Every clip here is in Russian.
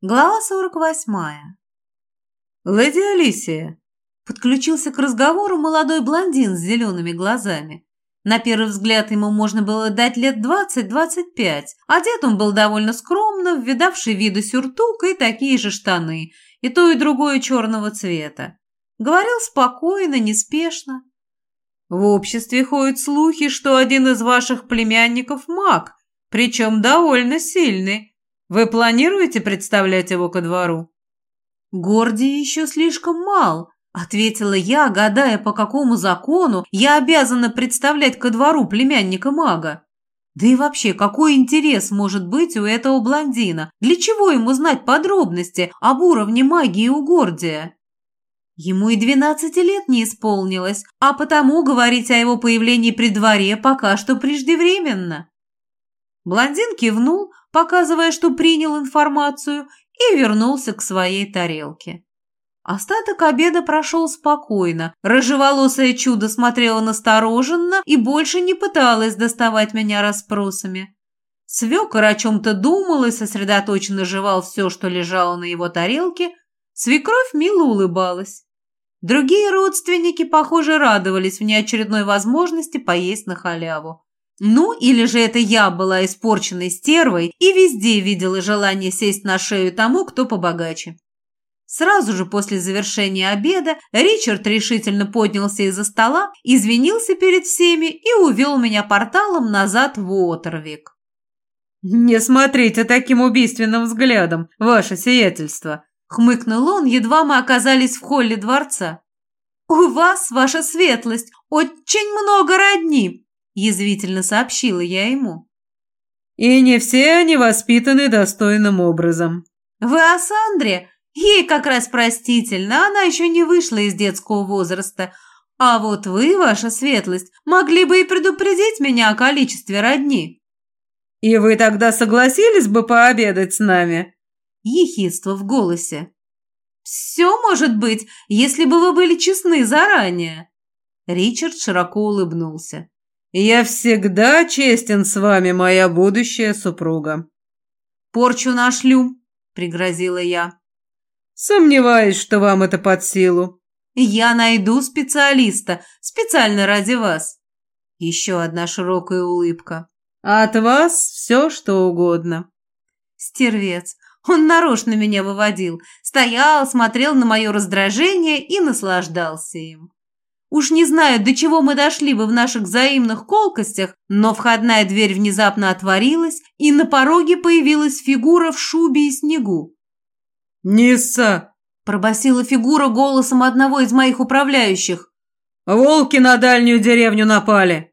Глава 48. «Леди Алисия!» Подключился к разговору молодой блондин с зелеными глазами. На первый взгляд ему можно было дать лет двадцать-двадцать пять. Одет он был довольно скромно, видавший виды сюртук и такие же штаны, и то и другое черного цвета. Говорил спокойно, неспешно. «В обществе ходят слухи, что один из ваших племянников маг, причем довольно сильный. Вы планируете представлять его ко двору? Гордий еще слишком мал, ответила я, гадая, по какому закону я обязана представлять ко двору племянника мага. Да и вообще, какой интерес может быть у этого блондина? Для чего ему знать подробности об уровне магии у Гордия? Ему и двенадцати лет не исполнилось, а потому говорить о его появлении при дворе пока что преждевременно. Блондин кивнул, показывая, что принял информацию, и вернулся к своей тарелке. Остаток обеда прошел спокойно. Рыжеволосое чудо смотрело настороженно и больше не пыталось доставать меня расспросами. Свекор о чем-то думал и сосредоточенно жевал все, что лежало на его тарелке. Свекровь мило улыбалась. Другие родственники, похоже, радовались внеочередной возможности поесть на халяву. Ну, или же это я была испорченной стервой и везде видела желание сесть на шею тому, кто побогаче. Сразу же после завершения обеда Ричард решительно поднялся из-за стола, извинился перед всеми и увел меня порталом назад в Уотервик. «Не смотрите таким убийственным взглядом, ваше сиятельство!» — хмыкнул он, едва мы оказались в холле дворца. «У вас, ваша светлость, очень много родни!» Язвительно сообщила я ему. И не все они воспитаны достойным образом. Вы о Сандре? Ей как раз простительно, она еще не вышла из детского возраста. А вот вы, ваша светлость, могли бы и предупредить меня о количестве родни. И вы тогда согласились бы пообедать с нами? Ехидство в голосе. Все может быть, если бы вы были честны заранее. Ричард широко улыбнулся. «Я всегда честен с вами, моя будущая супруга». «Порчу нашлю», — пригрозила я. «Сомневаюсь, что вам это под силу». «Я найду специалиста, специально ради вас». Еще одна широкая улыбка. «От вас все, что угодно». Стервец. Он нарочно меня выводил. Стоял, смотрел на мое раздражение и наслаждался им. Уж не знаю, до чего мы дошли бы в наших взаимных колкостях, но входная дверь внезапно отворилась, и на пороге появилась фигура в шубе и снегу. «Нисса!» – пробасила фигура голосом одного из моих управляющих. «Волки на дальнюю деревню напали!»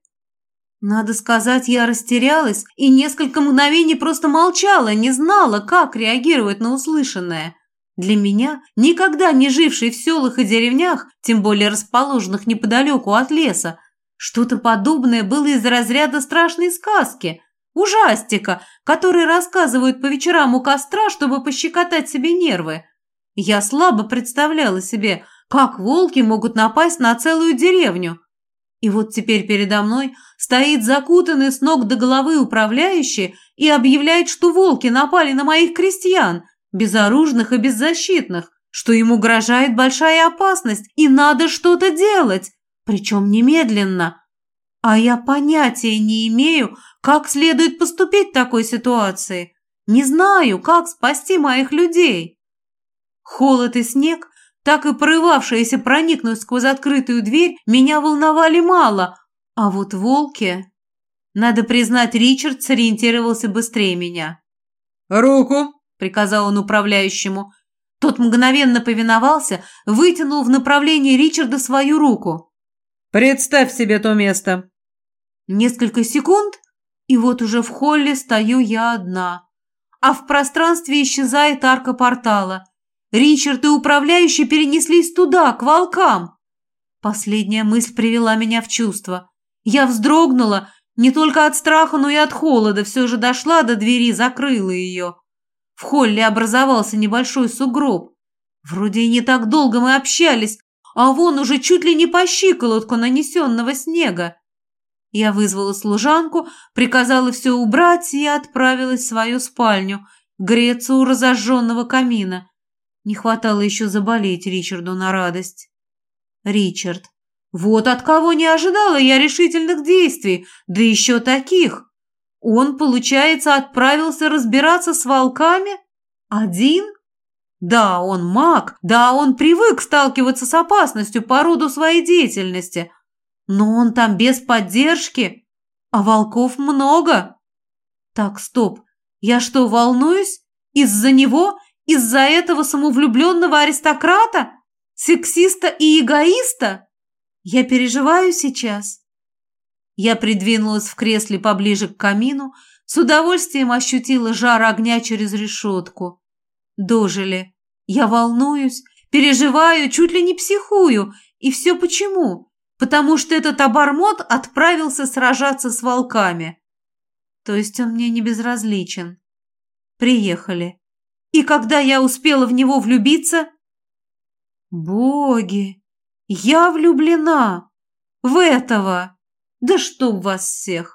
Надо сказать, я растерялась и несколько мгновений просто молчала, не знала, как реагировать на услышанное. Для меня, никогда не жившей в селах и деревнях, тем более расположенных неподалеку от леса, что-то подобное было из разряда страшной сказки, ужастика, который рассказывают по вечерам у костра, чтобы пощекотать себе нервы. Я слабо представляла себе, как волки могут напасть на целую деревню. И вот теперь передо мной стоит закутанный с ног до головы управляющий и объявляет, что волки напали на моих крестьян – безоружных и беззащитных, что им угрожает большая опасность и надо что-то делать, причем немедленно. А я понятия не имею, как следует поступить в такой ситуации. Не знаю, как спасти моих людей. Холод и снег, так и порывавшиеся проникнуть сквозь открытую дверь, меня волновали мало, а вот волки... Надо признать, Ричард сориентировался быстрее меня. «Руку!» – приказал он управляющему. Тот мгновенно повиновался, вытянул в направлении Ричарда свою руку. «Представь себе то место!» Несколько секунд, и вот уже в холле стою я одна. А в пространстве исчезает арка портала. Ричард и управляющий перенеслись туда, к волкам. Последняя мысль привела меня в чувство. Я вздрогнула, не только от страха, но и от холода, все же дошла до двери, закрыла ее. В холле образовался небольшой сугроб. Вроде и не так долго мы общались, а вон уже чуть ли не по щиколотку нанесенного снега. Я вызвала служанку, приказала все убрать и отправилась в свою спальню, греться у разожженного камина. Не хватало еще заболеть Ричарду на радость. Ричард. Вот от кого не ожидала я решительных действий, да еще таких. Он, получается, отправился разбираться с волками? Один? Да, он маг, да, он привык сталкиваться с опасностью по роду своей деятельности. Но он там без поддержки, а волков много. Так, стоп, я что, волнуюсь? Из-за него? Из-за этого самовлюбленного аристократа? Сексиста и эгоиста? Я переживаю сейчас. Я придвинулась в кресле поближе к камину, с удовольствием ощутила жар огня через решетку. Дожили. Я волнуюсь, переживаю, чуть ли не психую. И все почему? Потому что этот обормот отправился сражаться с волками. То есть он мне не безразличен. Приехали. И когда я успела в него влюбиться... Боги! Я влюблена! В этого! Да чтоб вас всех!